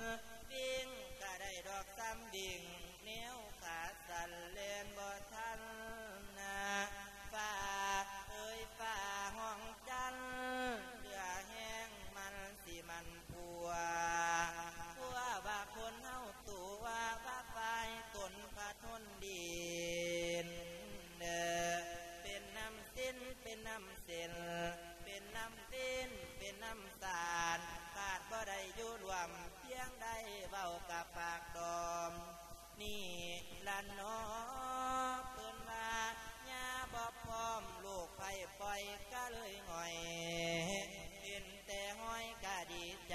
นปิ้งก็ได้ดอกซ้ำดิ่งเนี้ยวขาสั่นเล่นบ่ทันนะฝ่าเอ้ยฝ่าห้องจันเดือแห้งมันสิมันพัวพัวว่าคนเฮาตัวว่าไฟตนพระทนดินเด้อเป็นน้ำสิ้นเป็นน้ำเส้นเป็นน้ำสิ้นเป็นน้ำสารขาดบ่ได้อยู่รวม ยังได้เว้ากับปากดอม นี่ละนอเปิ้นว่าญาบอกพร้อมลูกไปปล่อยก็เลยหงอยเป็นแต่ห้อยก็ดีใจ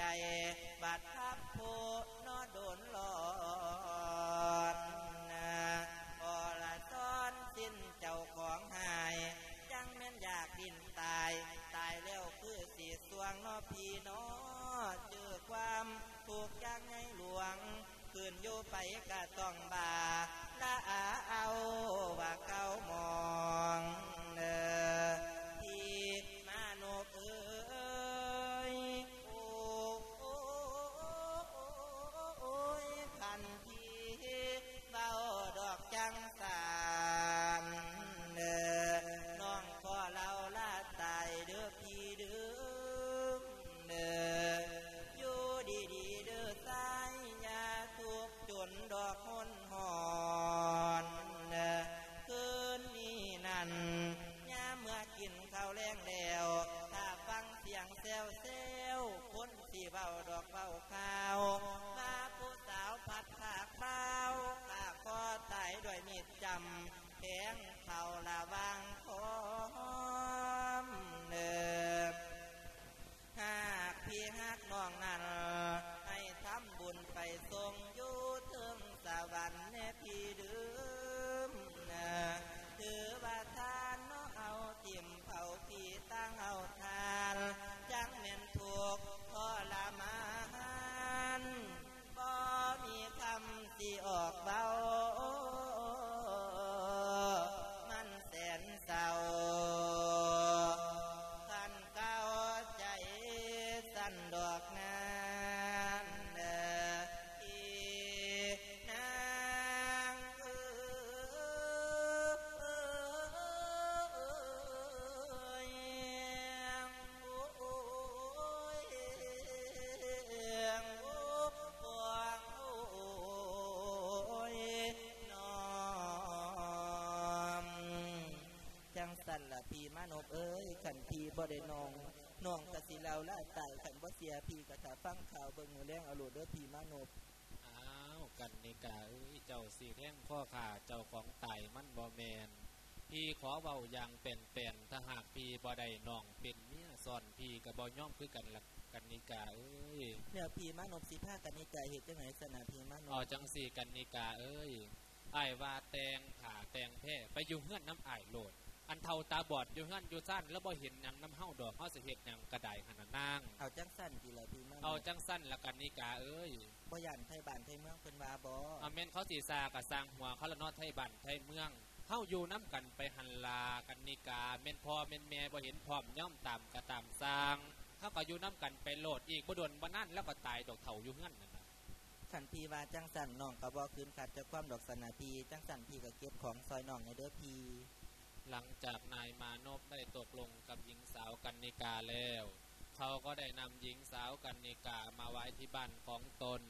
บัดทับ สันละพีมานพเอ้ยขันพีบ่ได้นองนองกะสิเราล่าตายขันบ่เสียพีกะถาฟังข่าวเบิ่งมือแรงอาโหดเด้อพีมานพอ้าวกันนิกาเอ้ยเจ้าสีแท่งพ่อข่าเจ้าของไตมันบ่แมนพี่ขอเบาอย่างเป็นเป็นถ้าหากพี่บ่ได้นองเป็นเมียสอนพี่กับบ่ย่อมคือกันหละกันนิกาเอ้ยเนี่ยพีมานพสีผ้ากันนิกาเหตุจังไหนสนาพีมานพอ๋อจังสี่กันนิกาเอ้ยไอ้ว่าแตงผ่าแตงแพ่ไปอยู่เฮือนน้ำไอ้โหลด อันเท่าตาบอดอยู่เฮือนอยู่ซ่านแล้วบ่เห็นหยังน้ำเฮาดอกเฮาสิเฮ็ดหยังกระไดหันน่ะนางเอาจังสั้นทีละพี่มานเอาพจังสั้นละกันนิกาเอ้ยบ่ย่านไทยบ้านไทยเมืองเพิ่นว่าบ่อาเมนเขาสีซากะสร้างหัวเขาละเนอไทยบ้านไทยเมืองเฮาอยู่น้ำกันไปหันลากันนิกาเม่นพ่อเม่นแม่บ่เห็นพร้อมย่อมตามกะตามสร้างเฮาก็อยู่น้ำกันไปโลดอีกบ่โดนบ่นั่นแล้วก็ตายดอกเฒ่าอยู่เฮือนนั่นน่ะขันพี่ว่าจังสั้นน้องก็บ่คืนขาดจากความดอกสนะพี่จังสั้นพี่ก็เก็บของซอยน้องในเด้อพี่ หลังจากนายมานพได้ตกลงกับหญิงสาวกันนิกาแล้ว เขาก็ได้นำหญิงสาวกันนิกามาไว้ที่บ้านของตน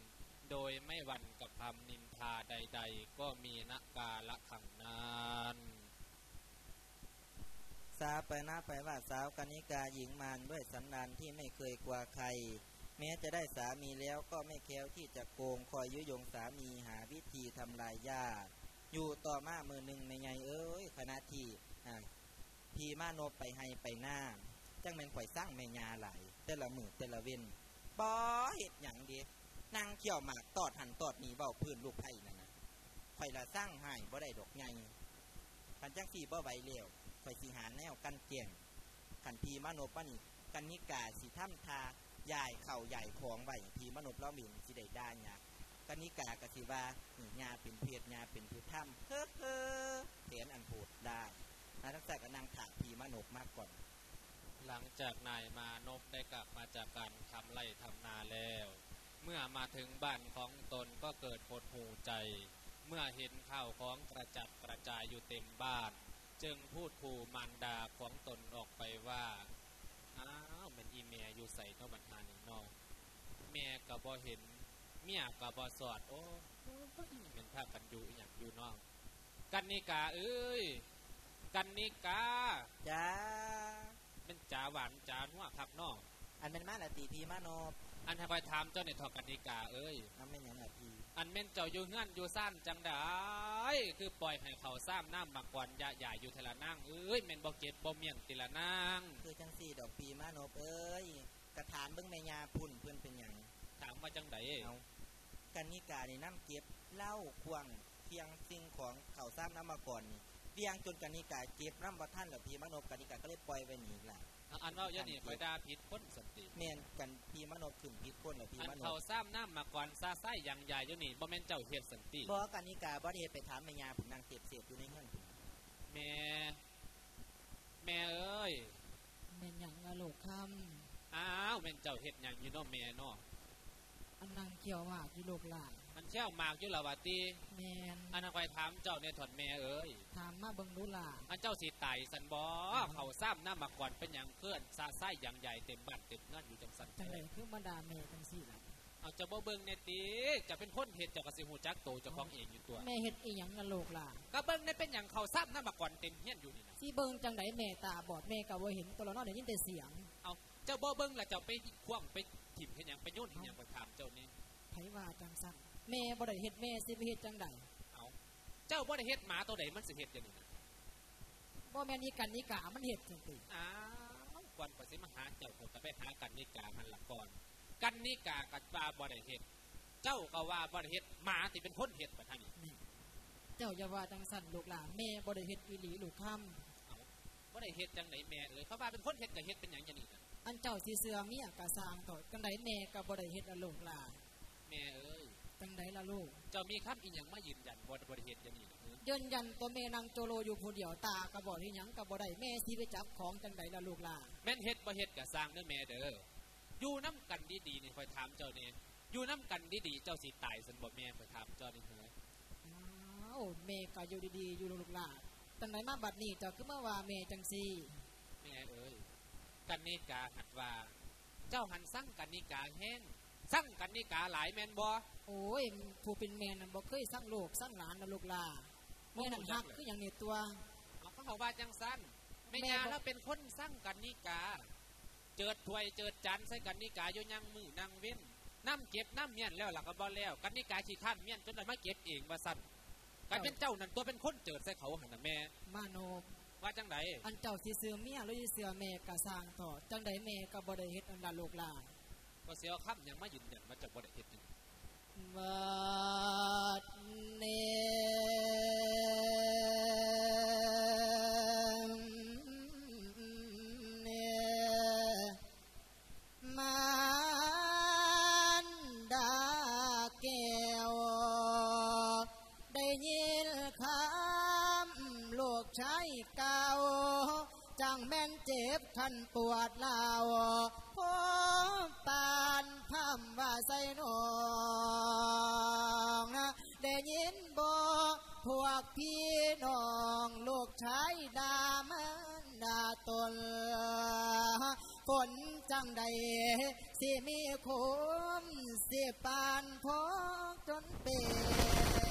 โดยไม่หวั่นกับคำนินทาใด ๆ ก็มีนกาละขังนานสาไปน้าไปว่าสาวกนิกาหญิงมารด้วยสันดานที่ไม่เคยกลัวใคร แม้จะได้สามีแล้วก็ไม่แค้วที่จะโกงคอยยุยงสามีหาวิธีทำลายญาติ อยู่ต่อมามือหนึ่งไม่ไงเอ้ยคณะที่พีมานไปให้ไปหน้าจังแม่นข่อยสร้างแม่ยาหลายแต่ละมือแต่ละเว้นบอเห็ดหยังเดีนั่งเขี่ยวหมากตอดหันตอดหนีเบาพื้นลูกไผ่นั่นนะข่อยละสร้างให้บ่ได้ดอกไงคันจังสี่บ่ไหวเลี้ยวข่อยสิหาแนวกันเกี่ยงขันพีมานพว่านี่กันนิกาสิถ้ำทาใหญ่เข่าใหญ่ของไว้พีมานเล่าหมิ่นสิได้ได้เนี่ยกั นนิกากสิว่านี่ยาเป็นเพศยรญาเป็นผู้ถ้ำเฮ้อเฮ้อเขียนอันโหดได้นะทั้งแต่ก็นางถามพีมานพมากก่อน หลังจากนายมานพได้กลับมาจากการทำไร่ทำนาแล้ว เมื่อมาถึงบ้านของตนก็เกิดโหดหูใจ เมื่อเห็นข้าวของกระจัดกระจายอยู่เต็มบ้าน จึงพูดขู่มารดาของตนออกไปว่าอ้าวมันอีเมียอยู่ใส่เนาะบันทานี่เนอแม่กับ่เห็น เมียกับ่สอดโอ้เป็นภาพกันอยู่อหย่างอยู่เนอกกันนิกาเอ้ยกันนิกาจ้าเป็นจ๋าหวานจ๋าหัวคักเนออันเป็นมาละตีพีมานพอันให้คอยถามเจ้าในทอกันนิกาเอ้ยน้ำเป็นหยังละพีอันเม่นเจ้าอยู่เงื่อนอยู่ซ่านจังได้คือปล่อยให้เขาซ้ำน้ำมากวนยาใหญ่อยู่เทละนั่งเอ้ยเม่นบ่เก็บบ่เมี่ยงติละนั่งคือจังสี่ดอกพีมานพเอ้ยกระถามเบิ้งแม่ยาพุ่นเพื่อนเป็นหยังถามว่าจังไดเอา กันนิกาในน้ำเก็บเหล้าควงเพียงสิ่งของเข่าวซ้ำน้ำมาก่อนนี่เลี้ยงจนกันนิกาเก็บน้ำบัท่านแล้วพีมานพกันนิกาก็เลยปล่อยไว้หนีล่ะอันว่าอย่านี่คอยด่าผิดคนสันติเมนกันพีมานพขึ้นพิษคนแล้วพีอันมานเขาพซ้ำน้ำมากวนซาไส้ยังใหญ่อยู่นี่บ่แม่นเจ้าเฮ็ดสันติบอกกันนิกาบ่ได้เฮ็ดไปถามแม่ยาผมนางเสพเสพอยู่ในเงื่อนพุ่นแม่แม่เอ้ยแม่นหยังละโลกคอ้าวแม่นเจ้าเฮ็ดหยังอยู่เนาะแม่เนาะำ อันนางเกี่ยวหมากอยู่โลกหลานมันแช่วหมากอยู่ละว่าติแม่นอันนั้นคอยถามเจ้าในถอดแม่เอ้ยถามมาเบิ่งดูล่ะอันเจ้าสิไตสันบอเขาซ้ำหน้ามาก่อนเป็นอย่างเคลื่อนซาไส้อย่างใหญ่เต็มบ้านเต็มเงินอยู่จังสันจังไดคือมาด่าแม่จังซี่ล่ะเอาเจะบ่เบิ่งในตีจะเป็นคนเห็ดเจ้ากสิหูจักโตเจ้าของเองอยู่ตัวแม่เฮ็ดอีหยังละโลกล่ะก็เบิ่งในเป็นอย่างเขาซ้ำหน้ามาก่อนเต็มเฮียนอยู่นี่นะสิเบิ่งจังไดแม่ตาบอดแม่ก็บ่เห็นตัวละเนาะได้ยินแต่เสียงเอาเจ้าบ่เบิ่งแล้วเจ้าไปคว้างไป ถิ่มเห็นอย่างไปโยนเห็นอย่างไปถามเจ้านี่ไผว่าจังซั่นแม่บ่ได้เฮ็ดแม่สิไปเฮ็ดจังไดเอาเจ้าบ่ได้เฮ็ดหมาตัวใดมันสิเฮ็ดอย่างนี้นะบ่แม่นนี่กันนี่กามันเฮ็ดจังซี่อ้าวก่อนไปสิมาหาเจ้าผมก็ไปหากันนิกามันละก่อนกันนิกากัว่าบ่ได้เฮ็ดเจ้าก็ว่าบ่ได้เฮ็ดหมาที่เป็นคนเฮ็ดไปทางนี้แม่เจ้าอย่าว่าจังซั่นลูกหลานแม่บ่ได้เฮ็ดอีหลีลูกคำบ่ได้เฮ็ดจังไดแม่เอ้ยเขาว่าเป็นคนเฮ็ดก็เฮ็ดเป็นหยังอย่างนี้นะ อันเจ้าสิเสือเมียก็สร้างต่อจังไดแม่ก็บ่ได้เฮ็ดละลูกหลานแม่เอ้ยจังไดล่ะลูก เจ้ามีคำอีหยังมายืนยันบ่บ่ได้เฮ็ดอย่างนี้นะเออยืนยันตัวแม่นางโจโลอยู่ผู้เดียวตาก็บ่ที่หยังก็บ่ได้แม่สิไปจับของจังไดล่ะลูกหลานแม่นเฮ็ดบ่เฮ็ดก็สร้างเด้อแม่เด้ออยู่น้ำกันดีๆนี่คอยถามเจ้านี่อยู่น้ำกันดีๆเจ้าสิตายซั่นบ่แม่คอยถามเจ้านี่เฮ้ยอ้าวแม่ก็อยู่ดีๆอยู่ลูกหลานจังไดมาบัดนี้เจ้าคือมาว่าแม่จังซี่แม่เอ้ย กันนิกาหัดว่า เจ้าหันสั่งกันนิกาแห้งสั่งกันนิกาหลายแมนบอโอ้ยผู้เป็นแมนบอกเคยสั่งลูกสั่งหลานนะลูกลาแม่นังหักคืออย่างเนี้ตัวเขาบอกว่าจังสั้นแม่ยาแล้เป็นคนสั่งกันนิกา เจิดถวยเจิดจันใส่กันนิกาโยยังมือนางเว้นน้ำเก็บน้ำเมียนแล้วหลักก็บ่แล้ว กันนิกาขี้ข้านเมียนจนเลยมาเก็บเองมาสั่นกันเป็นเจ้านั่นตัวเป็นคนเจิดใส่เขาหันแม่มาโน ว่าจังไดอันเจ้าสิเสือเมียหรือสีเสือเม่กะสร้างต่อจังไดเม่กะบ่ได้เฮ็ดอันดาโลกลานก็เสียข้ามยังมายืนยันมาจากบ่ได้เฮ็ดจังบัดน ตนฝนจังใดสิมีคมสิปานพอจนเป็น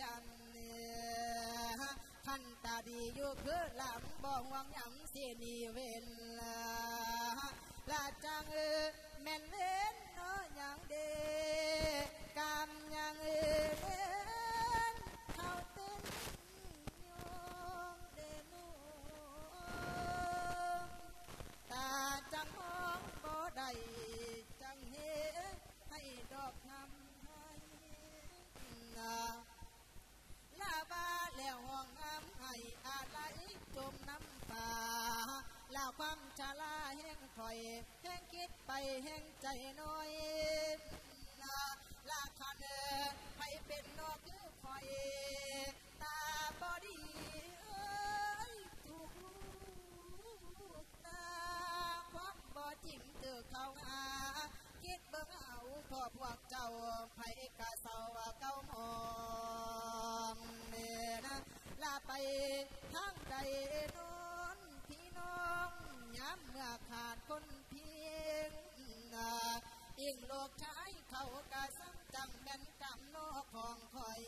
ยันเนือพันตาดีอยู่คือลังบ่หวงยังเสียนีเวนลาลาจังเออแม่นเว ถอยแห้งคิดไปแห้งใจน้อยลาลาคันเอให้เป็นนอกคือคอย งโลกชายเขากะสังจังแม่นกำนอของคอย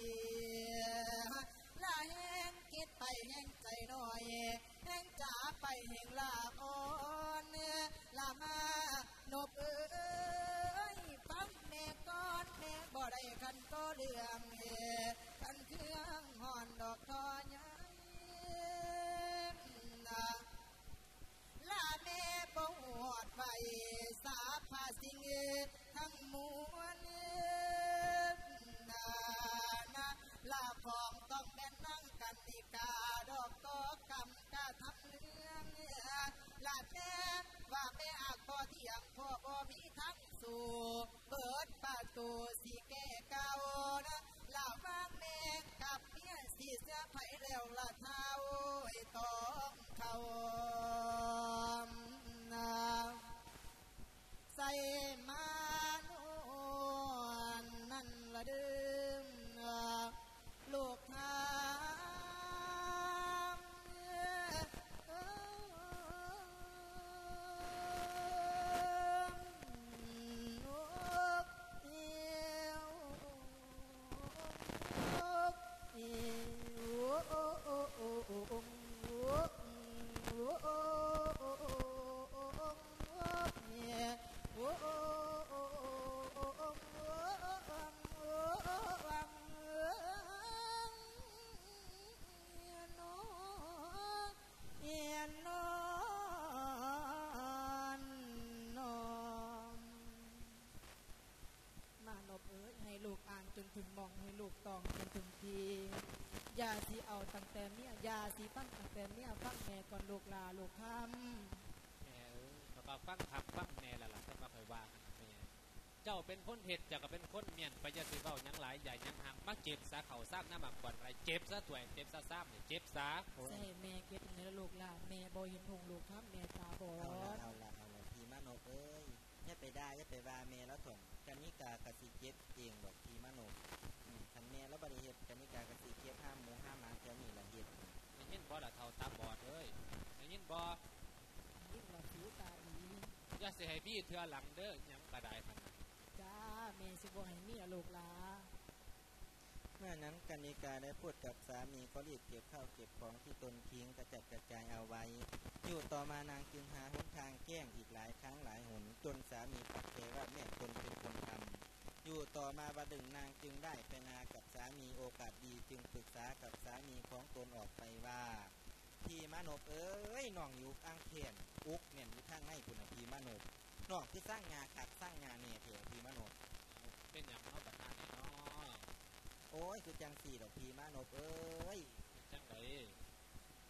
จ็บซะเข่าซ้ำหน้าหมักก่อนไรเจ็บซะถวยเจ็บซะซ้ำเนี่ยเจ็บซะำใส่แม่เก็บเนื้อลูกลาแม่บ่เห็นหงลูกครับแม่ตาบอเอาละดเอาละเอาละพีมานกเอ้ยอย่าไปด่าอย่าไปว่าแม่แล้วถ่วงกานิกากะสิเก็บเองดอกพีมานกอืมคันแม่แล้วบริเฮ็ดกานิกากะสิเก็บห้ามหมูห้ามหมาแถวนี้ละเฮ็ดได้ยินบ่ละเท่าตาบอดเอ้ยได้ยินบ่ยิ่งเราผิวตาอีอย่าสิให้พี่เทือหลังเด้อหยังกระไดมันน่ะจ้าแม่สิบ่ให้เมียลูกลา เมื่อนั้นกานิกาได้พูดกับสามีก็รีบเก็บข้าวเก็บของที่ตนทิ้งกระจัดกระจายเอาไว้ อยู่ต่อมานางจึงหาหนทางแกล้งอีกหลายครั้งหลายหนจนสามีปักใจว่าแม่ตนเป็นคนทำอยู่ต่อมาบัดดึงนางจึงได้ไปนากับสามีโอกาสดีจึงปรึกษากับสามีของตนออกไปว่าพี่มานพเอ้ยน้องอยู่อ่างเทียนอุกเนี่ยอยู่ทางในคุณน่ะพี่มานพน้องที่สร้างงาขัดสร้างงานเนี่ยเถอะพี่มานพเป็นหยังเนาะบัดนั้น อ้ยคือจังสี่ดอกพี่มานพเอ้ยเป็นจังได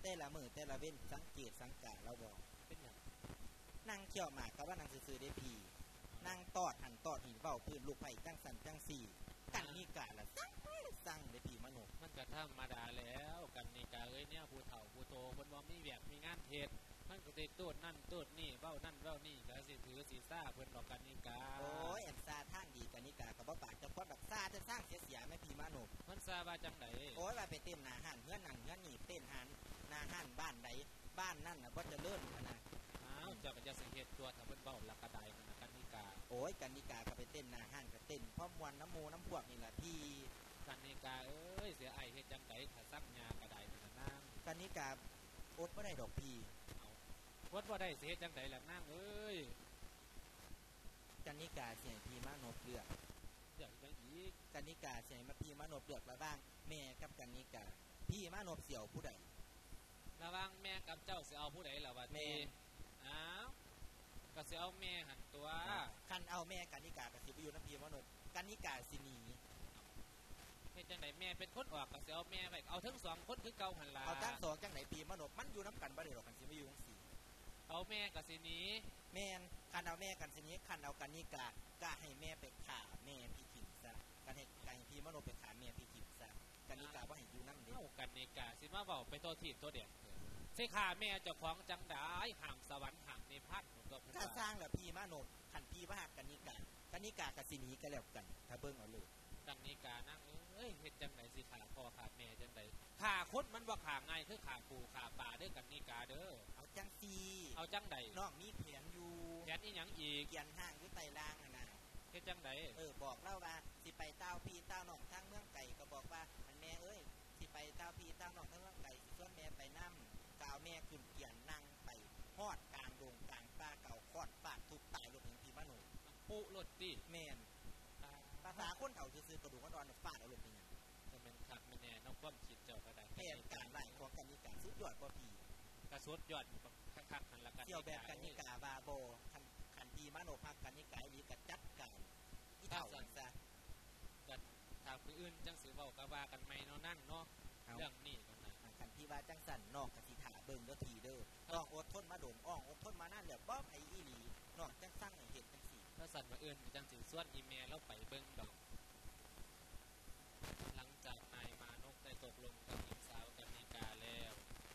แต่ละมือแต่ละเว้นสังเกตสังกาเราบอกเป็นหยังนั่งเขี่ยวหมากกับว่านั่งซื่อๆได้พี่นั่งตอดหันตอดหินเบ้าพื้นลูกไผ่จังสันจังสี่ กันนี่กาละสั่งสั่งได้พี่มานพมันก็ธรรมดาแล้วกันนี่กาเอ้ยเนี่ยผู้เฒ่าผู้โตคนบ่มีแวกมีงานเฮ็ดมันก็สิตูดนั่นตูดนี่เว้านั่นเว้านี่ก็สิถือสิซ่าเพิ่นดอกกัน ซาว่าจังไดโอ้ยว่าไปเต้นหนาหันเพื่อนนั่งเพื่อนนี่เต้นหันหนาหันบ้านใดบ้านนั่นนะก็จะเลื่อนขนาดอ้าวเจ้าก็จะสังเกตตัวถ้าเพิ่นเว้าลักกระไดมันนะกันนี่กา โอ้ยกันนิกาก็ไปเต้นหนาหันก็เต้นพร้อมวันน้ำหมูน้ำพวกนี่แหละพี่กันนี่กาเอ้ยเสียไอเฮ็ดจังไดถ้าซักยากระไดมันนะนางกันนินิกาอดบ่ได้ดอกพี่วัดว่าได้เสียจังไดล่ะนางเอ้ยกันนิกาเสียงพี่มานพเลือกอยากยังอีก กันนิกาเสียงมาพี่มานพเลือกระหว่าง แม่กับกันนิกา พี่มานพเสี่ยวผู้ใดระหวังแม่กับเจ้าสิเอาผู้ใดล่ะวะแม่ทีอ้าวก็สิเอาแม่หันตัวคันเอาแม่กันนิกากับสิไปอยู่น้ำพี่มานพกันนิกาสิหนีเฮ็ดจังไดแม่เป็นคนออกก็สิเอาแม่ไปเอาทั้งสองคนคือเก่าหันล่ะเอาตั้งสองจังไหนพี่มานพมันอยู่น้ำกันบ่ได้ดอกกันสิไปอยู่จังซี่เอาแม่ก็สิหนีแม่นคันเอาแม่กันสิหนี้คันเอากันนิกาก็ให้แม่ไปขาแม่พี่ขิมซะกัน ให้กันให้พี่มานพไปขาแม่พี่ขิมซะกันนิกาบ่ให้อยู่นำเด้เอากันนี่กะสิมาเว้าไปตัวทีบตัวเด็ดสิขาแม่เจ้าของจังไดห่างสวรรค์ห่างนิพพานผมก็พูดถ้าว่าสร้างแล้วพี่มานพคันพี่ว่าหักกันนิกากันนิกากับสิหนีกันแล้วกัน ถ้าเบิ่งเอาเลยดังนี้กานั่งเอ้ยเฮ็ดจังไดสิขาพ่อขาแม่จังไดขาคนมันว่าขาง่ายคือขาปูขาป่าเด้อกันนี่กาเด้อเอาจังซีเอาจังไดน้องมีแผนอยู่แขนอีหยังอีกเกียนห้างอยู่ไตล่างน่ะนะเฮ็ดจังไดเออบอกเล่า ม่ขึ้นเกียนนั่งไปฮอดกลางดงกลางป่าเก่าคอดปาดทุบตายรถหนึ่งพี่มโนปุรถติแม่นภาษาคนเฒ่าซื่อๆกระดูกกระดอนฟาดเอารถเป็นหยังจะเป็นคักแม่แน่น้องความคิดเจ้าก็ได้แผนการไหลของกันนิกาสุดยอดกว่าพี่กระสุดยอดคักๆนั่นละกันเที่ยวแบบกันนิกาบาโบคันคันพี่มโนพักกันนิกาอีหลีกัจัดการอีเฒ่าจังซะถ้าผู้อื่นจังสิเว้าก็ว่ากันใหม่เนาะนั่นเนาะเอาเรื่องนี้ คันที่ว่าจังสันนอกกสิถาเบิ่งเด้อทีเด้อน้องอดทนมาโดนอ่องอดทนมานั่นแหละบ่ไผอีหลีน้องจังสั่งให้เฮ็นจังสี่ถ้าสัตว์มาอื่นจังสิส่วนอีเมลแล้วไปเบิ่งดอก หลังจากนายมานกได้ตกลงกับหญิงสาวกันนิกาแล้ว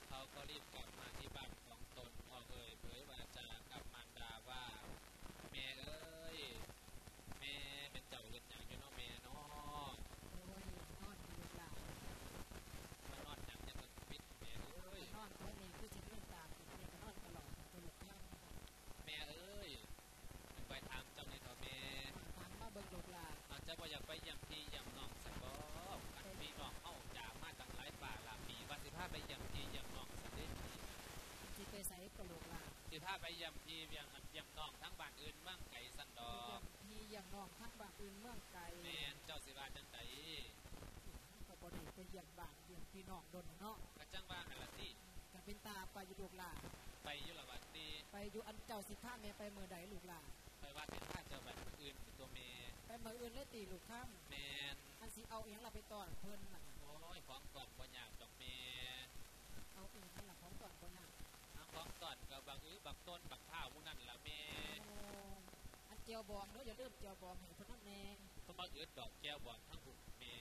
เขาก็รีบกลับมาที่บ้านของตนพอเอ่ยเผยวาจากับมารดาว่า แม่เอ้ย แม่เป็นเจ้าเฮ็ดหยังอยู่เนาะแม่เนาะ โอ้ยนอนอยู่หลาน มานอนหยังยังปิดแม่เอ้ย นอนตัวนี้คือจะเรื่องตามอีกเนี่ยก็นอนตลอดตัวหลุดข้าง แม่เอ้ยไปถามเจ้าในเถอะแม่ ถามมาเบิ่งลูกหลาน อาจจะบ่อยากไปเยี่ยมพี่เยี่ยมน้องสักบ่อันพี่น้องเฮาจากมาตั้งหลายป่าหลายปีว่าสิพาไปเยี่ยมพี่เยี่ยมน้องสักเด้พี่ ที่ไปใส่กับลูกหลาน สิพา ไปเยี่ยมพี่เยี่ยมเยี่ยมน้องทั้งบ้านอื่นเมืองไกลสันดอกพี่ยังน้องทั้งบ้านอื่นเมืองไกลแม่นเจ้าสิว่าจังไดก็บ่ได้ไปเยี่ยมบ้านเยี่ยมพี่น้องดนเนาะกะจังว่าหั่นล่ะติก็เป็นตาไปอยู่ลูกหลานไปอยู่ละบัดนี้ไปอยู่อันเจ้าสิพาแม่ไปเมื่อใดลูกหลานไปว่าสิพาเจ้าบ้านอื่นเป็นตัวแม่ไปเมื่ออื่นเลยตีลูกข้ามแม่นอันสิเอาเองเราไปตอนเพิ่นน่ะโอ้ยของก่อนบ่ยากดอกแม่เอาเองนั่นล่ะของตอนบ่ยา กเอาของก่อนก็บักอื้อบักต้นบักข้าวหมู่นั่นล่ะแม่โอ้อันเจียวบองเด้ออย่าลืมเจียวบองให้เพิ่นนำแน่เพิ่นบ่อึดดอกแก้วบ่อนทั้งบุกแม่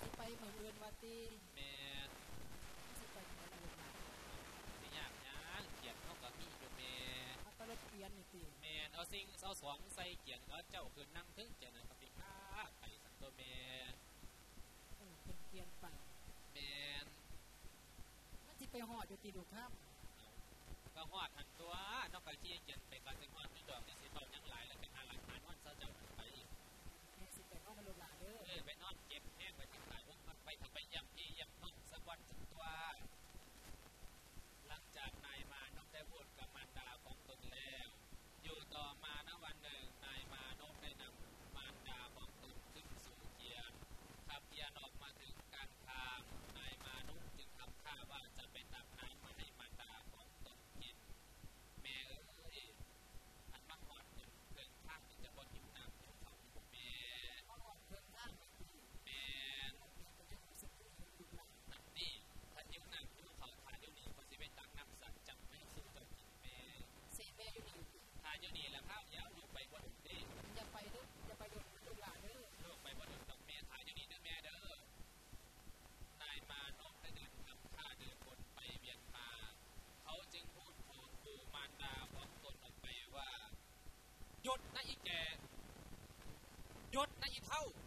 สิไปเมื่ออื่นว่าติแม่นสิไปเมื่อลูกหลานสิยากหยังเกียรติเฮาก็มีอยู่แม่เอาแตรถเปลี่ยนนี่ติแม่นเอาสิ่งเอาสองใส่เกียรติเอาเจ้าคือนั่งถึงเจนะก็สิพาไปสันตัวแม่เออเพิ่นเปลี่ยนไปแม่นมันสิ ไปหอดอยู่ติลูกข้ามก็หอดหันตัวนอกจากที่เกียรติไปก็สิฮอดอยู่ดอกนี่สิเว้าหยังหลายแล้วไปหาหลักฐานวันซะเจ้าไป แม่สิไปนอนกับลูกหลานเด้อ เออไปนอนเก็บแห้งไว้ที่ขายพวกมันไปทำไปเยี่ยมพี่เยี่ยมน้องสักวันสักตัว หลังจากนายมานพได้พูดกับมารดาของตนแล้ว อยู่ต่อมาณวันหนึ่งนายมานพได้นำมารดาของตนขึ้นสู่เกียรติขับเกียรติออกมาถึงกลางทาง นายมานพจึงทำท่าว่าจะไปตักน้ำมาให้มารดาของตนกิน แม่เอ้ยอันมักหอดถึงเดินทางที่จะบนหิวน้ำหิวเขาอยู่แม่ ฮอดเพิ่นทางไปติ แม่น ก็จะรู้สึกถึงลูกหลาน นั่นนี่ถ้าหิวน้ำหิวเขาทานเดี๋ยวนี้ก็สิไปตักน้ำสั่งจับไม่สู้เจ้ากินแม่ เสียแม่อยู่นี่ ทานเดี๋ยวนี้แล้วข้าวยาวลูกไปบ่ถึงเด้ อย่าไปเด้ออย่าไปโดนลูกหลานเด้อ ลูกไปบ่ถึงดอกแม่ทานเดี๋ยวนี้เด้อแม่เด้อนายมานพได้เดินทำท่าเดินวนไปเวียนมา เขาจึงพูดขู่ขู่มารดาของตนออกไปว่าหยุ ดนะอีแกหยุดนะอีเท่า